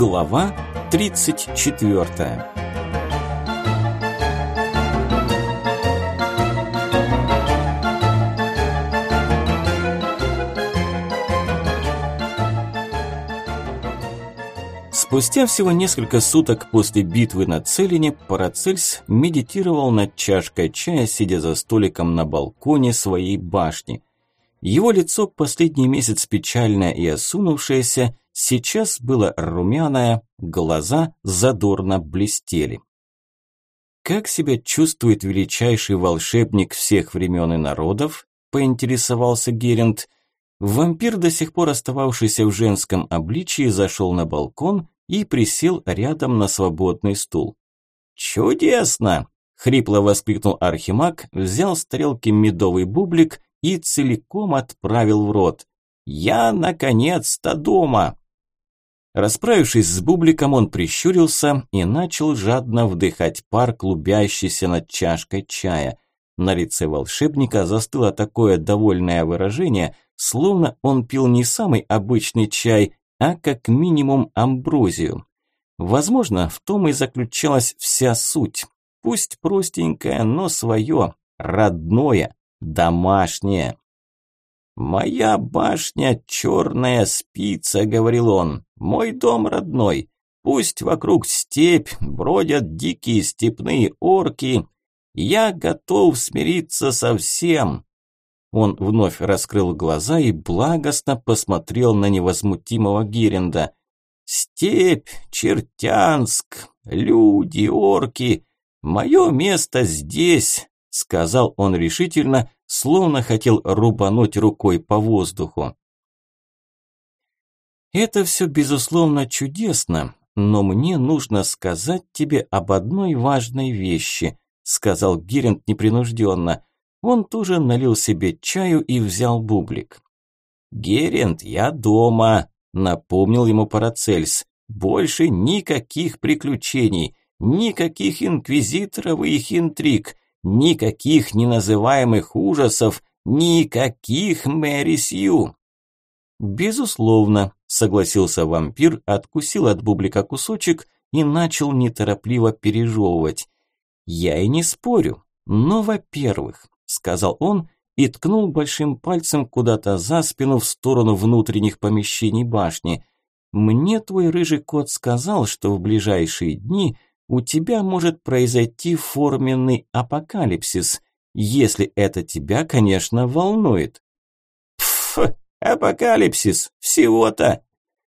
Глава 34 Спустя всего несколько суток после битвы на Целине Парацельс медитировал над чашкой чая, сидя за столиком на балконе своей башни. Его лицо последний месяц печальное и осунувшееся, сейчас было румяное, глаза задорно блестели. «Как себя чувствует величайший волшебник всех времен и народов?» – поинтересовался Герент. Вампир, до сих пор остававшийся в женском обличии, зашел на балкон и присел рядом на свободный стул. «Чудесно!» – хрипло воскликнул Архимаг, взял с тарелки медовый бублик и целиком отправил в рот. «Я наконец-то дома!» Расправившись с бубликом, он прищурился и начал жадно вдыхать пар, клубящийся над чашкой чая. На лице волшебника застыло такое довольное выражение, словно он пил не самый обычный чай, а как минимум амброзию. Возможно, в том и заключалась вся суть. Пусть простенькое, но свое, родное, домашнее. «Моя башня – черная спица», – говорил он, – «мой дом родной. Пусть вокруг степь бродят дикие степные орки. Я готов смириться со всем, он вновь раскрыл глаза и благостно посмотрел на невозмутимого Геренда. «Степь, Чертянск, люди, орки, мое место здесь», сказал он решительно, словно хотел рубануть рукой по воздуху. «Это все, безусловно, чудесно, но мне нужно сказать тебе об одной важной вещи», сказал Геринд непринужденно. Он тоже налил себе чаю и взял бублик. «Герент, я дома», – напомнил ему Парацельс. «Больше никаких приключений, никаких инквизиторов и их интриг, никаких неназываемых ужасов, никаких Мэри Сью». «Безусловно», – согласился вампир, откусил от бублика кусочек и начал неторопливо пережевывать. «Я и не спорю, но, во-первых, сказал он и ткнул большим пальцем куда-то за спину в сторону внутренних помещений башни. «Мне твой рыжий кот сказал, что в ближайшие дни у тебя может произойти форменный апокалипсис, если это тебя, конечно, волнует». «Пф, апокалипсис, всего-то!»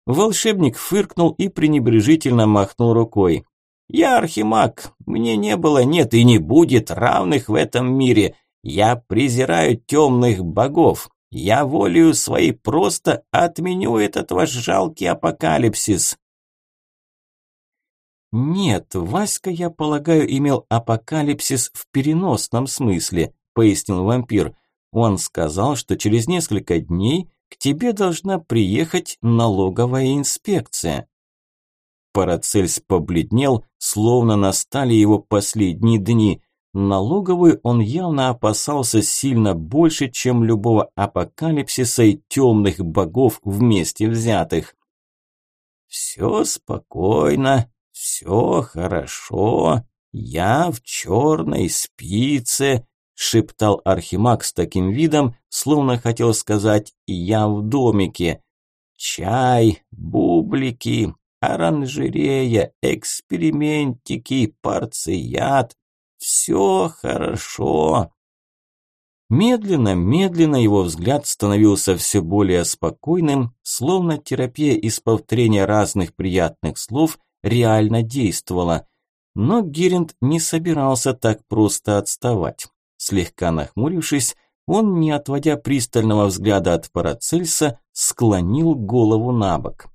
Волшебник фыркнул и пренебрежительно махнул рукой. «Я архимаг, мне не было, нет и не будет равных в этом мире. Я презираю темных богов. Я волею своей просто отменю этот ваш жалкий апокалипсис. Нет, Васька, я полагаю, имел апокалипсис в переносном смысле, пояснил вампир. Он сказал, что через несколько дней к тебе должна приехать налоговая инспекция. Парацельс побледнел, словно настали его последние дни. Налоговую он явно опасался сильно больше, чем любого апокалипсиса и темных богов вместе взятых. «Все спокойно, все хорошо, я в черной спице», шептал Архимаг с таким видом, словно хотел сказать «я в домике». «Чай, бублики, оранжерея, экспериментики, парцият, все хорошо. Медленно, медленно его взгляд становился все более спокойным, словно терапия из повторения разных приятных слов реально действовала. Но Геринд не собирался так просто отставать. Слегка нахмурившись, он, не отводя пристального взгляда от Парацельса, склонил голову на бок.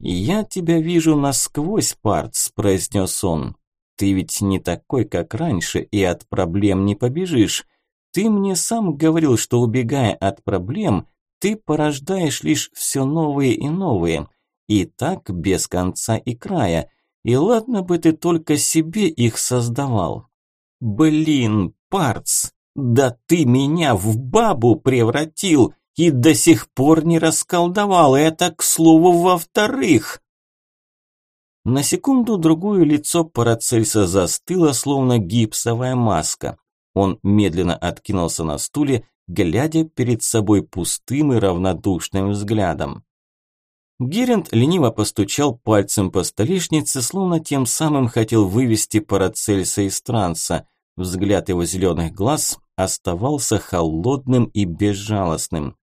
«Я тебя вижу насквозь, Парц», – произнес он. Ты ведь не такой, как раньше, и от проблем не побежишь. Ты мне сам говорил, что убегая от проблем, ты порождаешь лишь все новые и новые. И так без конца и края. И ладно бы ты только себе их создавал. Блин, парц, да ты меня в бабу превратил и до сих пор не расколдовал. Это, к слову, во-вторых. На секунду-другую лицо Парацельса застыло, словно гипсовая маска. Он медленно откинулся на стуле, глядя перед собой пустым и равнодушным взглядом. Геринд лениво постучал пальцем по столешнице, словно тем самым хотел вывести Парацельса из транса. Взгляд его зеленых глаз оставался холодным и безжалостным.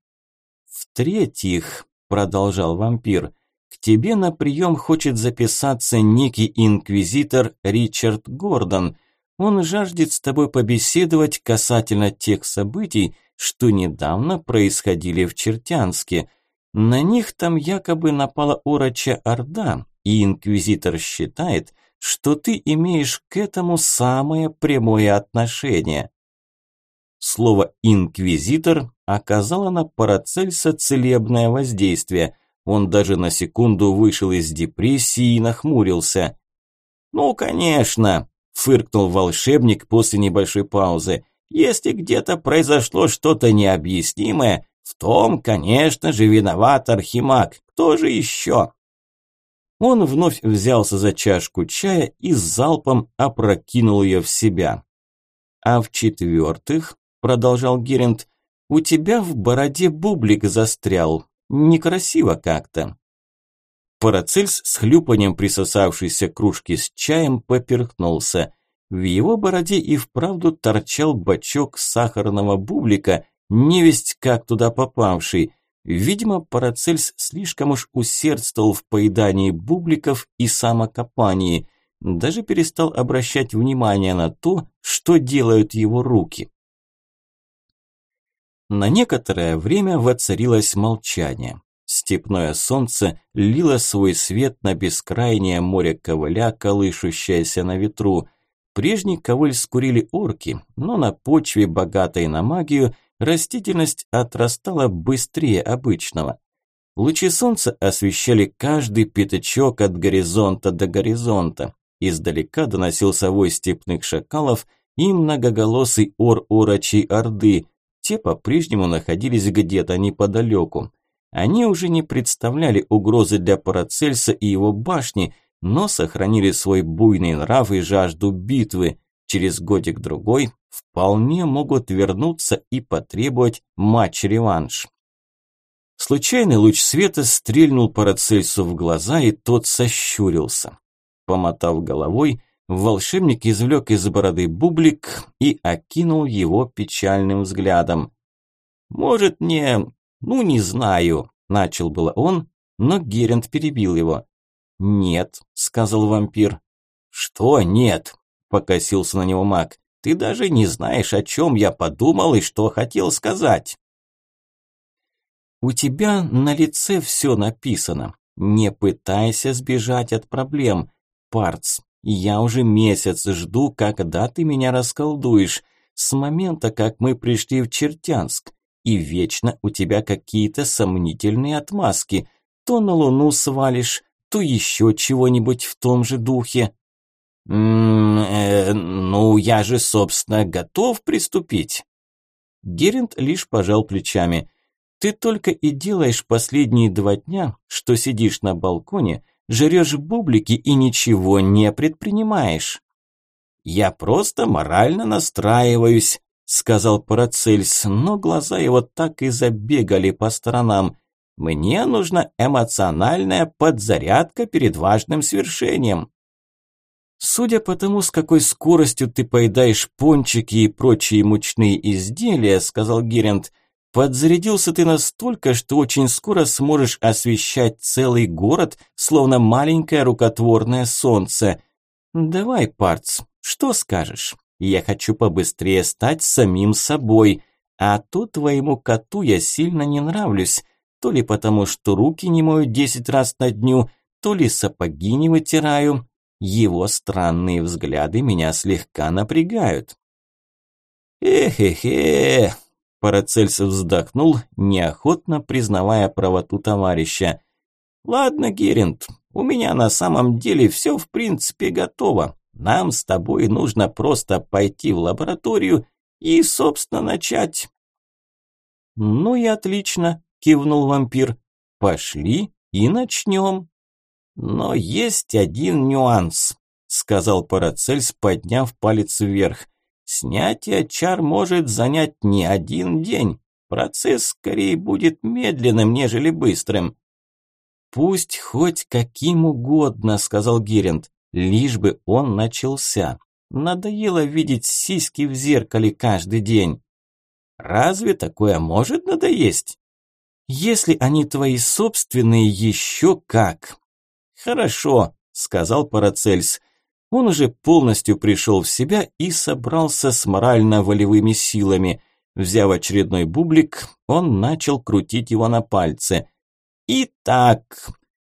«В-третьих», – продолжал вампир, – «к тебе на прием хочет записаться некий инквизитор Ричард Гордон. Он жаждет с тобой побеседовать касательно тех событий, что недавно происходили в Чертянске». На них там якобы напала уроча Орда, и инквизитор считает, что ты имеешь к этому самое прямое отношение. Слово «инквизитор» оказало на Парацельса целебное воздействие. Он даже на секунду вышел из депрессии и нахмурился. «Ну, конечно», – фыркнул волшебник после небольшой паузы. «Если где-то произошло что-то необъяснимое, в том, конечно же, виноват Архимаг. Кто же еще? Он вновь взялся за чашку чая и залпом опрокинул ее в себя. А в-четвертых, продолжал Геринд, у тебя в бороде бублик застрял. Некрасиво как-то. Парацельс с хлюпанием присосавшейся кружки с чаем поперхнулся. В его бороде и вправду торчал бачок сахарного бублика, невесть как туда попавший. Видимо, Парацельс слишком уж усердствовал в поедании бубликов и самокопании, даже перестал обращать внимание на то, что делают его руки. На некоторое время воцарилось молчание. Степное солнце лило свой свет на бескрайнее море ковыля, колышущееся на ветру. Прежний ковыль скурили орки, но на почве, богатой на магию, растительность отрастала быстрее обычного. Лучи солнца освещали каждый пятачок от горизонта до горизонта. Издалека доносился вой степных шакалов и многоголосый ор орочей орды. Те по-прежнему находились где-то неподалеку. Они уже не представляли угрозы для Парацельса и его башни, но сохранили свой буйный нрав и жажду битвы. Через годик-другой вполне могут вернуться и потребовать матч-реванш. Случайный луч света стрельнул Парацельсу в глаза, и тот сощурился. Помотав головой, волшебник извлек из бороды бублик и окинул его печальным взглядом. «Может, мне... ну, не знаю», – начал было он, но Герент перебил его. «Нет», – сказал вампир. «Что нет?» – покосился на него маг. Ты даже не знаешь, о чем я подумал и что хотел сказать. У тебя на лице все написано. Не пытайся сбежать от проблем. Парц, я уже месяц жду, когда ты меня расколдуешь. С момента, как мы пришли в Чертянск. И вечно у тебя какие-то сомнительные отмазки. То на Луну свалишь, то еще чего-нибудь в том же духе. «М э, ну, я же, собственно, готов приступить». Геринд лишь пожал плечами. «Ты только и делаешь последние два дня, что сидишь на балконе, жрешь бублики и ничего не предпринимаешь». «Я просто морально настраиваюсь», – сказал Парацельс, но глаза его так и забегали по сторонам. «Мне нужна эмоциональная подзарядка перед важным свершением». Судя по тому, с какой скоростью ты поедаешь пончики и прочие мучные изделия, сказал Герент, подзарядился ты настолько, что очень скоро сможешь освещать целый город, словно маленькое рукотворное солнце. Давай, Парц, что скажешь? Я хочу побыстрее стать самим собой, а то твоему коту я сильно не нравлюсь, то ли потому, что руки не мою десять раз на дню, то ли сапоги не вытираю, его странные взгляды меня слегка напрягают. «Эхе-хе!» Парацельсов вздохнул, неохотно признавая правоту товарища. «Ладно, Геринд, у меня на самом деле все в принципе готово. Нам с тобой нужно просто пойти в лабораторию и, собственно, начать». «Ну и отлично», – кивнул вампир. «Пошли и начнем». Но есть один нюанс, сказал Парацельс, подняв палец вверх. Снятие чар может занять не один день. Процесс скорее будет медленным, нежели быстрым. Пусть хоть каким угодно, сказал Геринд, лишь бы он начался. Надоело видеть сиськи в зеркале каждый день. Разве такое может надоесть? Если они твои собственные, еще как. Хорошо, сказал Парацельс. Он уже полностью пришел в себя и собрался с морально-волевыми силами. Взяв очередной бублик, он начал крутить его на пальце. Итак,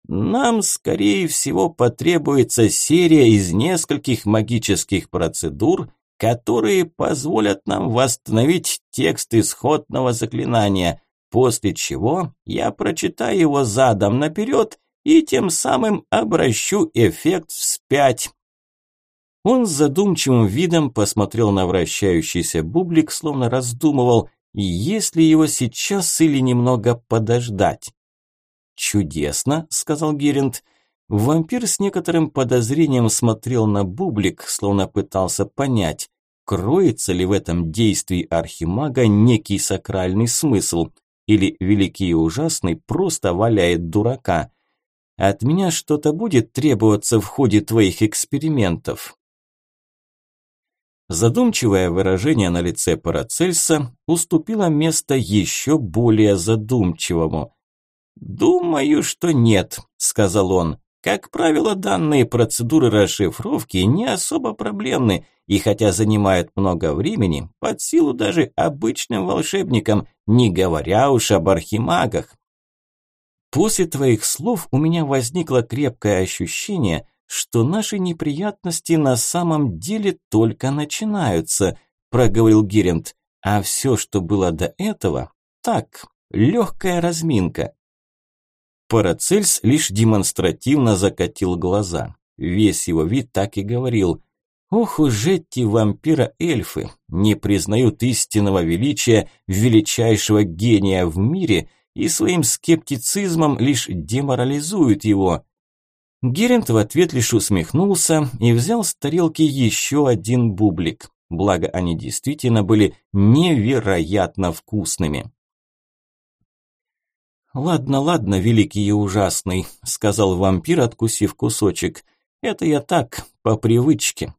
нам, скорее всего, потребуется серия из нескольких магических процедур, которые позволят нам восстановить текст исходного заклинания, после чего я прочитаю его задом наперед и тем самым обращу эффект вспять. Он с задумчивым видом посмотрел на вращающийся бублик, словно раздумывал, есть ли его сейчас или немного подождать. «Чудесно», – сказал Геринд. Вампир с некоторым подозрением смотрел на бублик, словно пытался понять, кроется ли в этом действии архимага некий сакральный смысл, или великий и ужасный просто валяет дурака. От меня что-то будет требоваться в ходе твоих экспериментов. Задумчивое выражение на лице Парацельса уступило место еще более задумчивому. «Думаю, что нет», – сказал он. «Как правило, данные процедуры расшифровки не особо проблемны, и хотя занимают много времени, под силу даже обычным волшебникам, не говоря уж об архимагах». После твоих слов у меня возникло крепкое ощущение, что наши неприятности на самом деле только начинаются, проговорил Герент. А все, что было до этого, так, легкая разминка. Парацельс лишь демонстративно закатил глаза. Весь его вид так и говорил. Ох уж эти вампира-эльфы не признают истинного величия величайшего гения в мире и своим скептицизмом лишь деморализуют его. Герент в ответ лишь усмехнулся и взял с тарелки еще один бублик. Благо они действительно были невероятно вкусными. «Ладно, ладно, великий и ужасный», – сказал вампир, откусив кусочек. «Это я так, по привычке».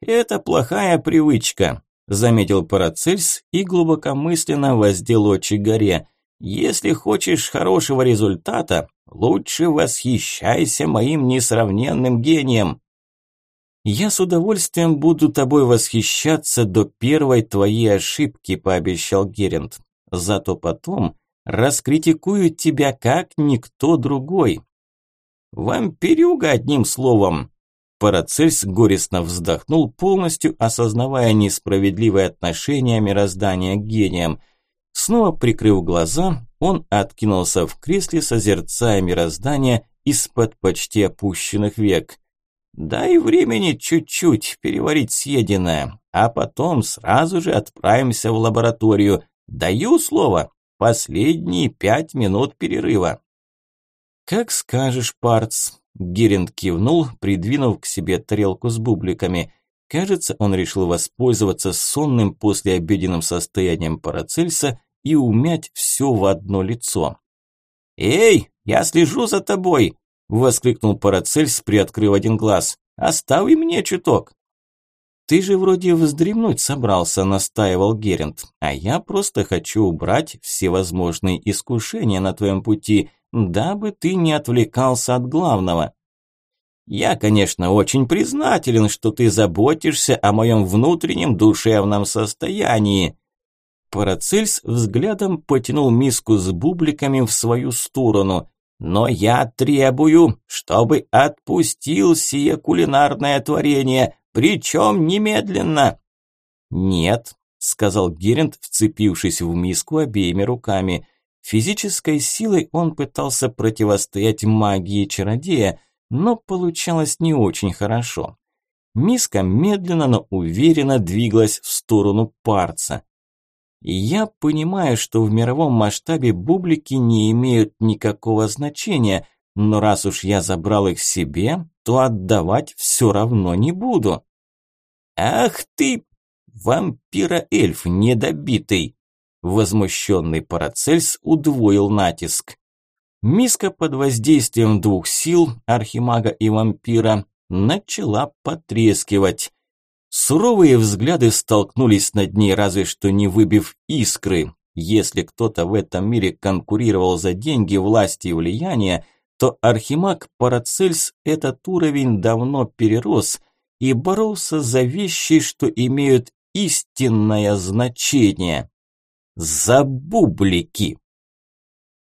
«Это плохая привычка», – заметил Парацельс и глубокомысленно воздел очи горе. «Если хочешь хорошего результата, лучше восхищайся моим несравненным гением». «Я с удовольствием буду тобой восхищаться до первой твоей ошибки», – пообещал Герент. «Зато потом раскритикуют тебя как никто другой. Вампирюга, одним словом. Парацельс горестно вздохнул, полностью осознавая несправедливое отношение мироздания к гениям. Снова прикрыв глаза, он откинулся в кресле, созерцая мироздание из-под почти опущенных век. «Дай времени чуть-чуть переварить съеденное, а потом сразу же отправимся в лабораторию. Даю слово!» Последние пять минут перерыва. Как скажешь, Парц. Геринд кивнул, придвинув к себе тарелку с бубликами. Кажется, он решил воспользоваться сонным послеобеденным состоянием Парацельса и умять все в одно лицо. «Эй, я слежу за тобой!» – воскликнул Парацельс, приоткрыв один глаз. «Остави мне чуток!» «Ты же вроде вздремнуть собрался», – настаивал Герент. «А я просто хочу убрать всевозможные искушения на твоем пути, дабы ты не отвлекался от главного». «Я, конечно, очень признателен, что ты заботишься о моем внутреннем душевном состоянии». Парацельс взглядом потянул миску с бубликами в свою сторону. «Но я требую, чтобы отпустил сие кулинарное творение, причем немедленно. Нет, сказал Герент, вцепившись в миску обеими руками. Физической силой он пытался противостоять магии чародея, но получалось не очень хорошо. Миска медленно, но уверенно двигалась в сторону парца. Я понимаю, что в мировом масштабе бублики не имеют никакого значения, но раз уж я забрал их себе, то отдавать все равно не буду. Ах ты, вампира-эльф недобитый! Возмущенный Парацельс удвоил натиск. Миска под воздействием двух сил, архимага и вампира, начала потрескивать. Суровые взгляды столкнулись над ней, разве что не выбив искры. Если кто-то в этом мире конкурировал за деньги, власти и влияние, то архимаг Парацельс этот уровень давно перерос и боролся за вещи, что имеют истинное значение. За бублики!